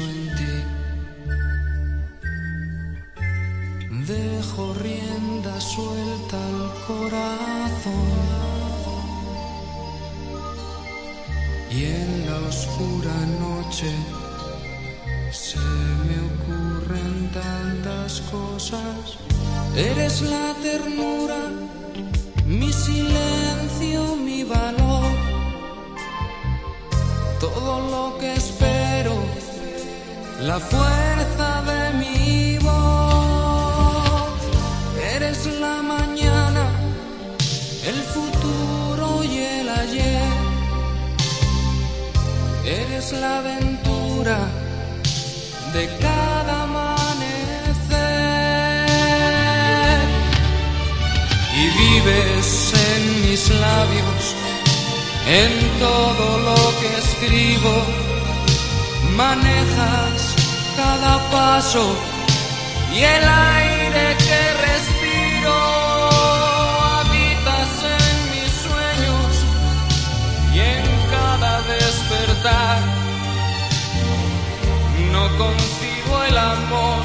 en ti. Dejo rienda suelta al corazón. Y en la oscura noche se me ocurren tantas cosas. Eres la ternura, mi silencio, mi valor, todo lo que espero la fuerza de mi voz. Eres la mañana, el futuro y el ayer. Eres la aventura de cada amanecer. Y vives en mis labios, en todo lo que escribo. Manejas cada paso y el aire que respiro. Habitas en mis sueños y en cada despertar. No concibo el amor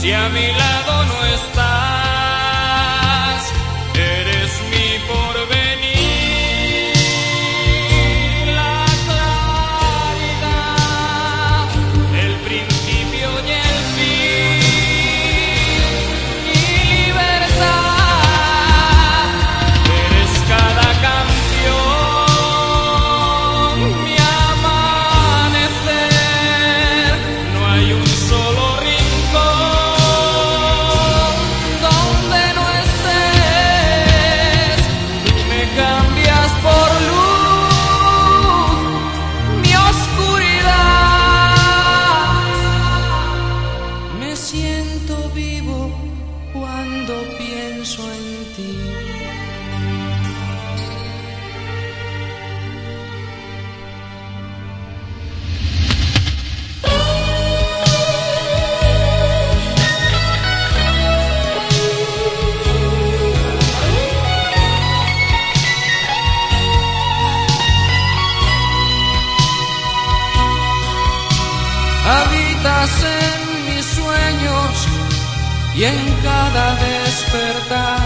si a mi lado no estás. En mis sueños y en cada despertar.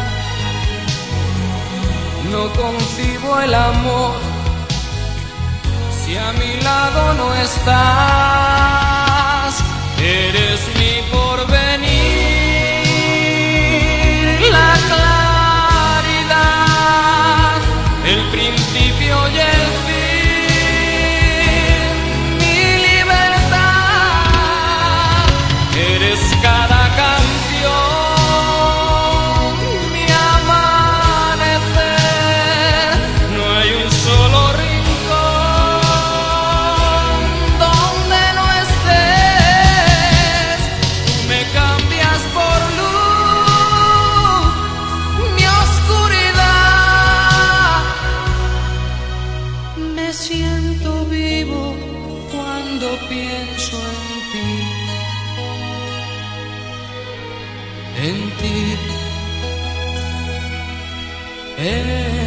No concibo el amor si a mi lado no estás. Eres pienso en ti. En ti. En